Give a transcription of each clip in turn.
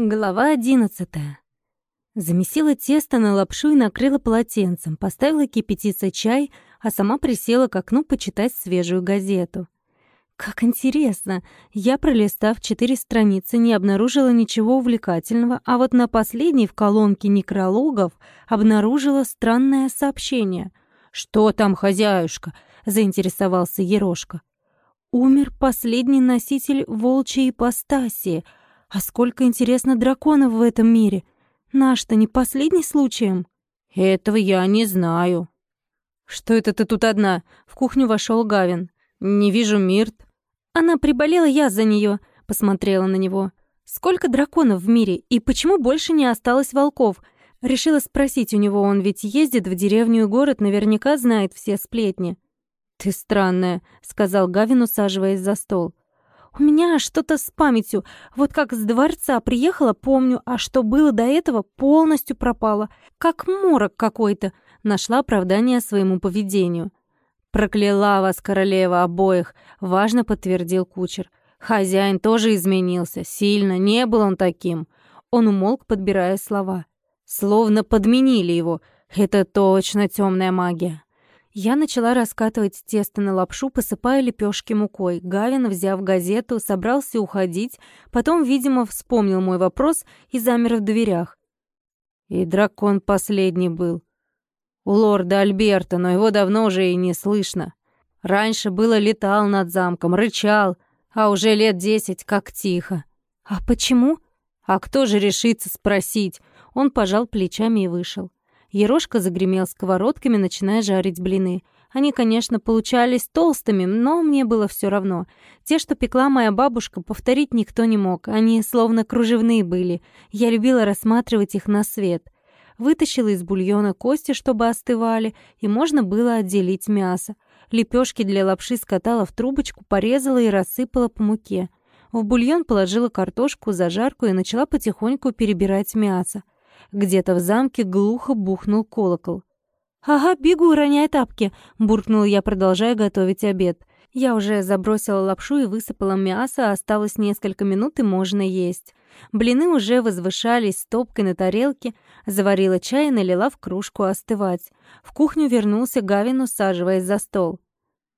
Глава одиннадцатая. Замесила тесто на лапшу и накрыла полотенцем, поставила кипятиться чай, а сама присела к окну почитать свежую газету. Как интересно! Я, пролистав четыре страницы, не обнаружила ничего увлекательного, а вот на последней в колонке некрологов обнаружила странное сообщение. «Что там, хозяюшка?» — заинтересовался Ерошка. «Умер последний носитель волчьей ипостаси», а сколько, интересно, драконов в этом мире? Наш-то не последний случаем? Этого я не знаю. Что это ты тут одна? В кухню вошел Гавин. Не вижу Мирт. Она приболела, я за нее. Посмотрела на него. Сколько драконов в мире и почему больше не осталось волков? Решила спросить у него, он ведь ездит в деревню и город, наверняка знает все сплетни. «Ты странная», — сказал Гавин, усаживаясь за стол. У меня что-то с памятью. Вот как с дворца приехала, помню, а что было до этого, полностью пропало. Как морок какой-то. Нашла оправдание своему поведению. «Прокляла вас, королева, обоих», — важно подтвердил кучер. «Хозяин тоже изменился. Сильно. Не был он таким». Он умолк, подбирая слова. Словно подменили его. Это точно темная магия. Я начала раскатывать тесто на лапшу, посыпая лепешки мукой. Гавин, взяв газету, собрался уходить, потом, видимо, вспомнил мой вопрос и замер в дверях. И дракон последний был. У лорда Альберта, но его давно уже и не слышно. Раньше было летал над замком, рычал, а уже лет десять как тихо. А почему? А кто же решится спросить? Он пожал плечами и вышел. Ерошка загремел сковородками, начиная жарить блины. Они, конечно, получались толстыми, но мне было все равно. Те, что пекла моя бабушка, повторить никто не мог. Они словно кружевные были. Я любила рассматривать их на свет. Вытащила из бульона кости, чтобы остывали, и можно было отделить мясо. Лепешки для лапши скатала в трубочку, порезала и рассыпала по муке. В бульон положила картошку, зажарку и начала потихоньку перебирать мясо. Где-то в замке глухо бухнул колокол. «Ага, бегу, роняй тапки!» — буркнул я, продолжая готовить обед. Я уже забросила лапшу и высыпала мясо, осталось несколько минут и можно есть. Блины уже возвышались стопкой на тарелке, заварила чай и налила в кружку остывать. В кухню вернулся Гавин, усаживаясь за стол.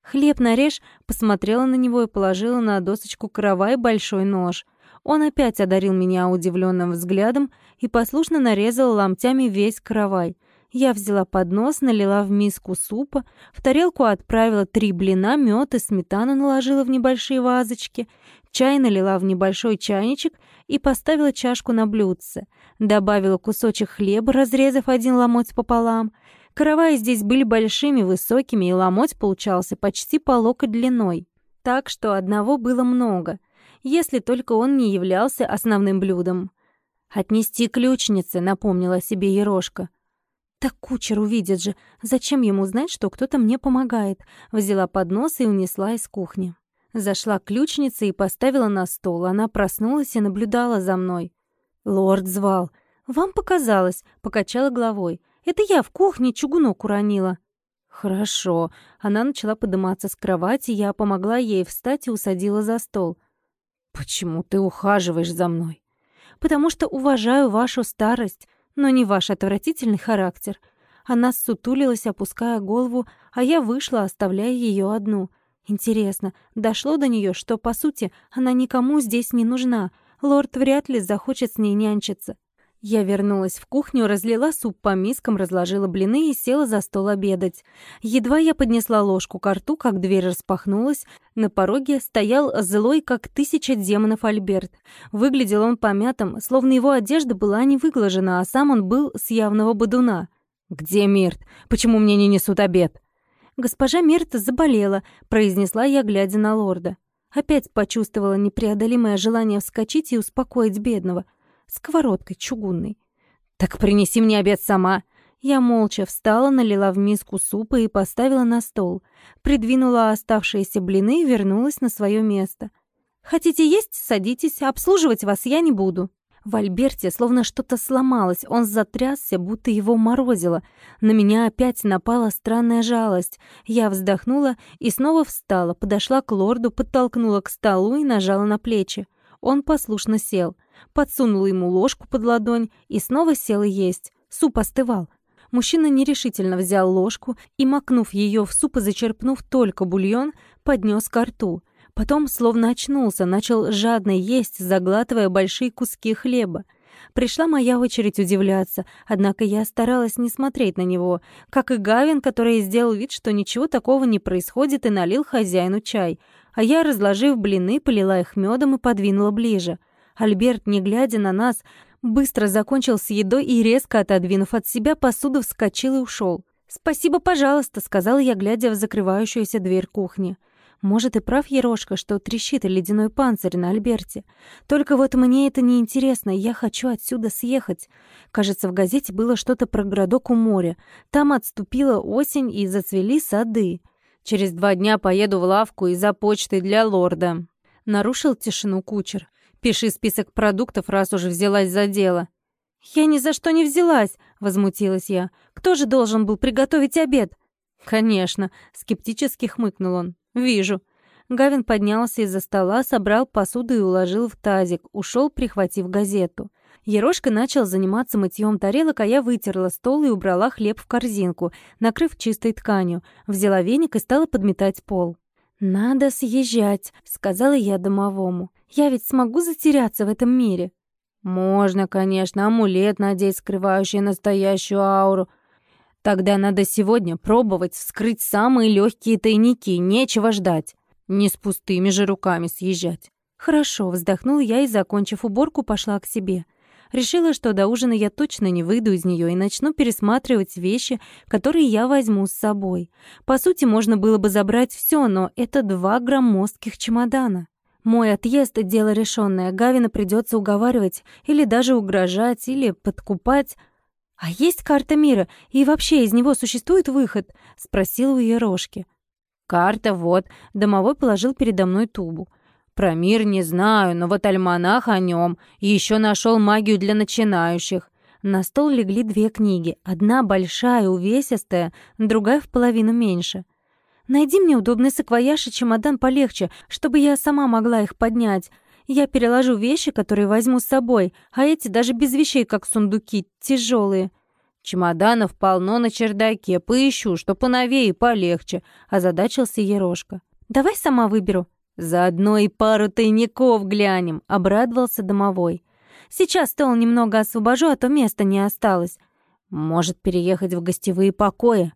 «Хлеб нарежь», — посмотрела на него и положила на досочку каравай большой нож — он опять одарил меня удивленным взглядом и послушно нарезал ломтями весь каравай. Я взяла поднос, налила в миску супа, в тарелку отправила три блина, мед и сметану наложила в небольшие вазочки, чай налила в небольшой чайничек и поставила чашку на блюдце. Добавила кусочек хлеба, разрезав один ломоть пополам. Караваи здесь были большими, высокими, и ломоть получался почти по локоть длиной. Так что одного было много — если только он не являлся основным блюдом. «Отнести ключницы», — напомнила себе Ерошка. «Так кучер увидит же. Зачем ему знать, что кто-то мне помогает?» Взяла поднос и унесла из кухни. Зашла к ключнице и поставила на стол. Она проснулась и наблюдала за мной. Лорд звал. «Вам показалось», — покачала головой. «Это я в кухне чугунок уронила». «Хорошо». Она начала подниматься с кровати, я помогла ей встать и усадила за стол. «Почему ты ухаживаешь за мной?» «Потому что уважаю вашу старость, но не ваш отвратительный характер». Она сутулилась, опуская голову, а я вышла, оставляя ее одну. Интересно, дошло до нее, что, по сути, она никому здесь не нужна. Лорд вряд ли захочет с ней нянчиться. Я вернулась в кухню, разлила суп по мискам, разложила блины и села за стол обедать. Едва я поднесла ложку к рту, как дверь распахнулась. На пороге стоял злой, как тысяча демонов Альберт. Выглядел он помятым, словно его одежда была не выглажена, а сам он был с явного бодуна. «Где Мирт? Почему мне не несут обед?» «Госпожа Мирт заболела», — произнесла я, глядя на лорда. Опять почувствовала непреодолимое желание вскочить и успокоить бедного — сковородкой чугунной. «Так принеси мне обед сама!» Я молча встала, налила в миску супа и поставила на стол. Придвинула оставшиеся блины и вернулась на свое место. «Хотите есть? Садитесь. Обслуживать вас я не буду». В Альберте словно что-то сломалось, он затрясся, будто его морозило. На меня опять напала странная жалость. Я вздохнула и снова встала, подошла к лорду, подтолкнула к столу и нажала на плечи. Он послушно сел. Подсунул ему ложку под ладонь и снова сел есть. Суп остывал. Мужчина нерешительно взял ложку и, макнув ее в суп и зачерпнув только бульон, поднес ко рту. Потом, словно очнулся, начал жадно есть, заглатывая большие куски хлеба. Пришла моя очередь удивляться, однако я старалась не смотреть на него, как и Гавин, который сделал вид, что ничего такого не происходит и налил хозяину чай. А я, разложив блины, полила их медом и подвинула ближе. Альберт, не глядя на нас, быстро закончил с едой и, резко отодвинув от себя посуду, вскочил и ушел. «Спасибо, пожалуйста», — сказала я, глядя в закрывающуюся дверь кухни. Может, и прав Ерошка, что трещит ледяной панцирь на Альберте. Только вот мне это не интересно, я хочу отсюда съехать. Кажется, в газете было что-то про городок у моря. Там отступила осень и зацвели сады. Через два дня поеду в лавку и за почтой для лорда. Нарушил тишину кучер. Пиши список продуктов, раз уже взялась за дело. «Я ни за что не взялась!» — возмутилась я. «Кто же должен был приготовить обед?» «Конечно», — скептически хмыкнул он. «Вижу». Гавин поднялся из-за стола, собрал посуду и уложил в тазик, ушел, прихватив газету. Ерошка начал заниматься мытьем тарелок, а я вытерла стол и убрала хлеб в корзинку, накрыв чистой тканью. Взяла веник и стала подметать пол. «Надо съезжать», — сказала я домовому. «Я ведь смогу затеряться в этом мире». «Можно, конечно, амулет надеть, скрывающий настоящую ауру», Тогда надо сегодня пробовать вскрыть самые легкие тайники, нечего ждать. Не с пустыми же руками съезжать. Хорошо, вздохнул я и, закончив уборку, пошла к себе. Решила, что до ужина я точно не выйду из нее и начну пересматривать вещи, которые я возьму с собой. По сути, можно было бы забрать все, но это два громоздких чемодана. Мой отъезд — дело решенное. Гавина придется уговаривать, или даже угрожать, или подкупать, «А есть карта мира? И вообще из него существует выход?» — спросила у Ерошки. «Карта вот». Домовой положил передо мной тубу. «Про мир не знаю, но вот альманах о нем. Еще нашел магию для начинающих». На стол легли две книги. Одна большая, увесистая, другая в половину меньше. «Найди мне удобный саквояж и чемодан полегче, чтобы я сама могла их поднять. Я переложу вещи, которые возьму с собой, а эти даже без вещей, как сундуки, тяжелые. Чемоданов полно на чердаке, поищу, что поновее и полегче, озадачился Ерошка. Давай сама выберу. Заодно и пару тайников глянем, обрадовался домовой. Сейчас стол немного освобожу, а то места не осталось. Может, переехать в гостевые покои?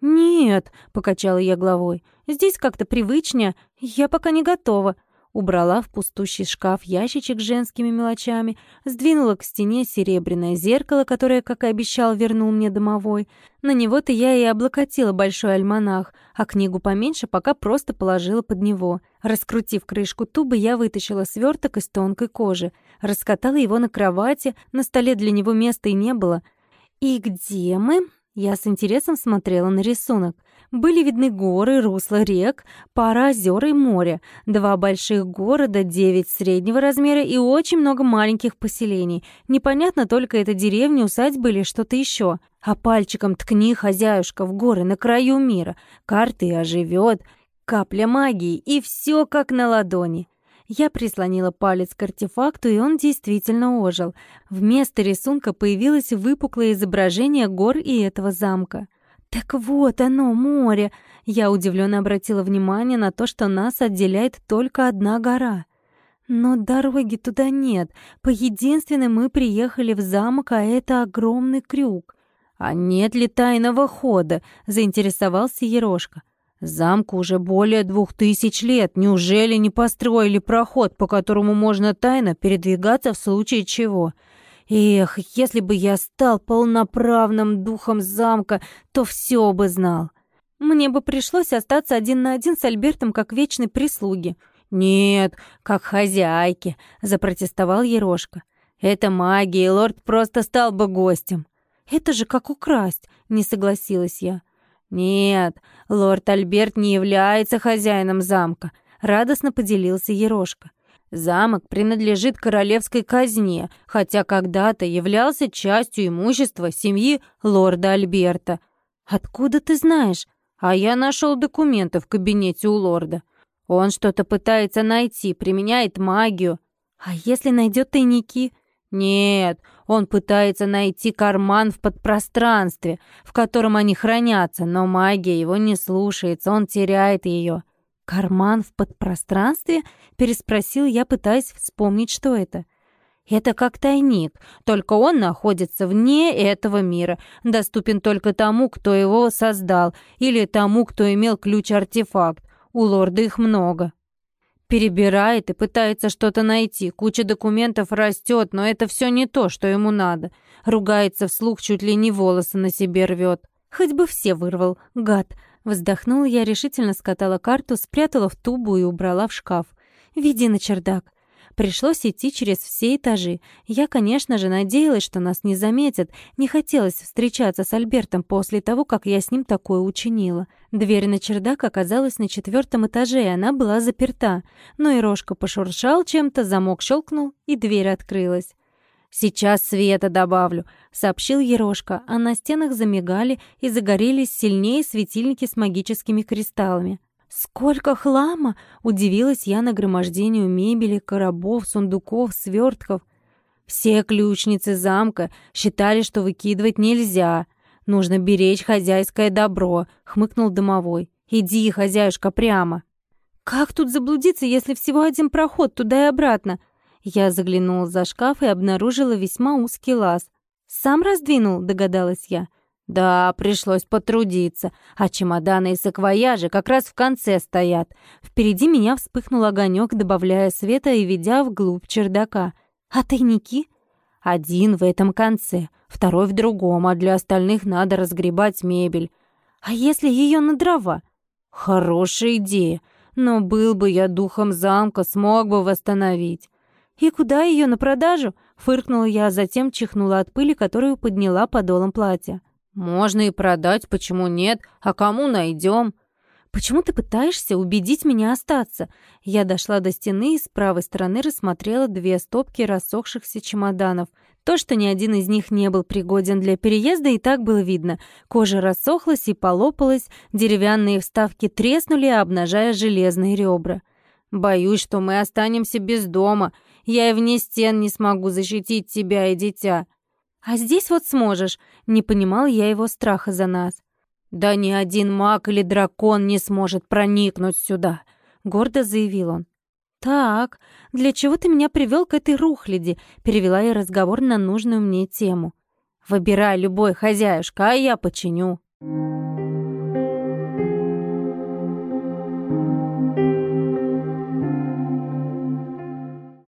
«Нет», — покачала я головой, — «здесь как-то привычнее, я пока не готова. Убрала в пустущий шкаф ящичек с женскими мелочами, сдвинула к стене серебряное зеркало, которое, как и обещал, вернул мне домовой. На него-то я и облокотила большой альманах, а книгу поменьше пока просто положила под него. Раскрутив крышку тубы, я вытащила сверток из тонкой кожи, раскатала его на кровати, на столе для него места и не было. «И где мы?» Я с интересом смотрела на рисунок. Были видны горы, русла рек, пара озер и море, два больших города, девять среднего размера и очень много маленьких поселений. Непонятно только это деревни, усадьбы или что-то еще. А пальчиком ткни, хозяюшка, в горы на краю мира. Карты оживет, капля магии, и все как на ладони. Я прислонила палец к артефакту, и он действительно ожил. Вместо рисунка появилось выпуклое изображение гор и этого замка. «Так вот оно, море!» Я удивленно обратила внимание на то, что нас отделяет только одна гора. Но дороги туда нет. По единственной мы приехали в замок, а это огромный крюк. «А нет ли тайного хода?» — заинтересовался Ерошка. «Замку уже более двух тысяч лет. Неужели не построили проход, по которому можно тайно передвигаться в случае чего?» Эх, если бы я стал полноправным духом замка, то все бы знал. Мне бы пришлось остаться один на один с Альбертом как вечной прислуги. «Нет, как хозяйки», — запротестовал Ерошка. «Это магия, лорд просто стал бы гостем». «Это же как украсть», — не согласилась я. «Нет, лорд Альберт не является хозяином замка», — радостно поделился Ерошка. Замок принадлежит королевской казне, хотя когда-то являлся частью имущества семьи лорда Альберта. Откуда ты знаешь? А я нашел документы в кабинете у лорда. Он что-то пытается найти, применяет магию. А если найдет тайники? Нет, он пытается найти карман в подпространстве, в котором они хранятся, но магия его не слушается, он теряет ее. «Карман в подпространстве?» — переспросил я, пытаясь вспомнить, что это. «Это как тайник, только он находится вне этого мира, доступен только тому, кто его создал, или тому, кто имел ключ-артефакт. У лорда их много». Перебирает и пытается что-то найти. Куча документов растет, но это все не то, что ему надо. Ругается вслух, чуть ли не волосы на себе рвет. Хоть бы все вырвал, гад. Вздохнула я, решительно скатала карту, спрятала в тубу и убрала в шкаф. «Веди на чердак». Пришлось идти через все этажи. Я, конечно же, надеялась, что нас не заметят. Не хотелось встречаться с Альбертом после того, как я с ним такое учинила. Дверь на чердак оказалась на четвертом этаже, и она была заперта. Но и Рожка пошуршал чем-то, замок щелкнул, и дверь открылась. «Сейчас света добавлю», — сообщил Ерошка, а на стенах замигали и загорелись сильнее светильники с магическими кристаллами. «Сколько хлама!» — удивилась я нагромождению мебели, коробов, сундуков, свертков. «Все ключницы замка считали, что выкидывать нельзя. Нужно беречь хозяйское добро», — хмыкнул домовой. «Иди, хозяюшка, прямо». «Как тут заблудиться, если всего один проход туда и обратно?» Я заглянула за шкаф и обнаружила весьма узкий лаз. «Сам раздвинул», — догадалась я. «Да, пришлось потрудиться, а чемоданы и саквояжи как раз в конце стоят». Впереди меня вспыхнул огонек, добавляя света и ведя вглубь чердака. «А тайники?» «Один в этом конце, второй в другом, а для остальных надо разгребать мебель». «А если ее на дрова?» «Хорошая идея, но был бы я духом замка, смог бы восстановить». «И куда ее на продажу?» — фыркнула я, а затем чихнула от пыли, которую подняла подолом платья. «Можно и продать, почему нет? А кому найдем?» «Почему ты пытаешься убедить меня остаться?» Я дошла до стены и с правой стороны рассмотрела две стопки рассохшихся чемоданов. То, что ни один из них не был пригоден для переезда, и так было видно. Кожа рассохлась и полопалась, деревянные вставки треснули, обнажая железные ребра. «Боюсь, что мы останемся без дома. Я и вне стен не смогу защитить тебя и дитя». А здесь вот сможешь. Не понимал я его страха за нас. Да ни один маг или дракон не сможет проникнуть сюда, гордо заявил он. Так, для чего ты меня привел к этой рухляди? Перевела я разговор на нужную мне тему. Выбирай любой хозяюшка, а я починю.